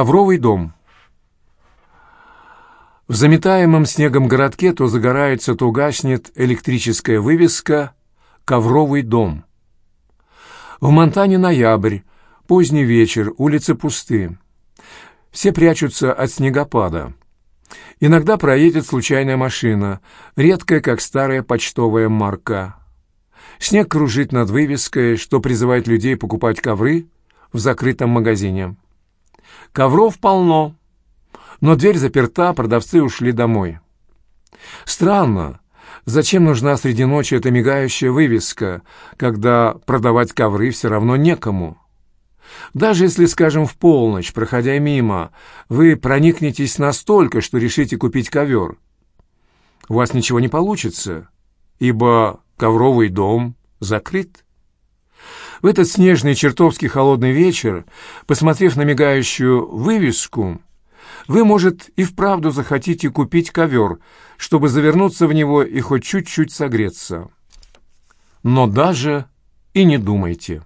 Ковровый дом. В заметаемом снегом городке то загорается, то гаснет электрическая вывеска «Ковровый дом». В Монтане ноябрь, поздний вечер, улицы пусты. Все прячутся от снегопада. Иногда проедет случайная машина, редкая, как старая почтовая марка. Снег кружит над вывеской, что призывает людей покупать ковры в закрытом магазине. Ковров полно, но дверь заперта, продавцы ушли домой. Странно, зачем нужна среди ночи эта мигающая вывеска, когда продавать ковры все равно некому? Даже если, скажем, в полночь, проходя мимо, вы проникнетесь настолько, что решите купить ковер, у вас ничего не получится, ибо ковровый дом закрыт. В этот снежный чертовски холодный вечер, посмотрев на мигающую вывеску, вы, может, и вправду захотите купить ковер, чтобы завернуться в него и хоть чуть-чуть согреться. Но даже и не думайте.